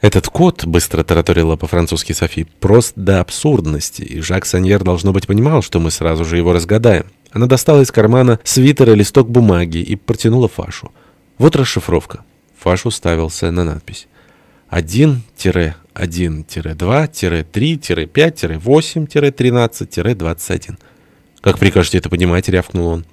«Этот кот», — быстро тараторила по-французски Софи, — «прост до абсурдности, и Жак Саньер, должно быть, понимал, что мы сразу же его разгадаем». Она достала из кармана свитера листок бумаги и протянула Фашу. «Вот расшифровка». Фаш уставился на надпись. 1-1-2-3-5-8-13-21. «Как прикажете это понимать?» — рявкнул он.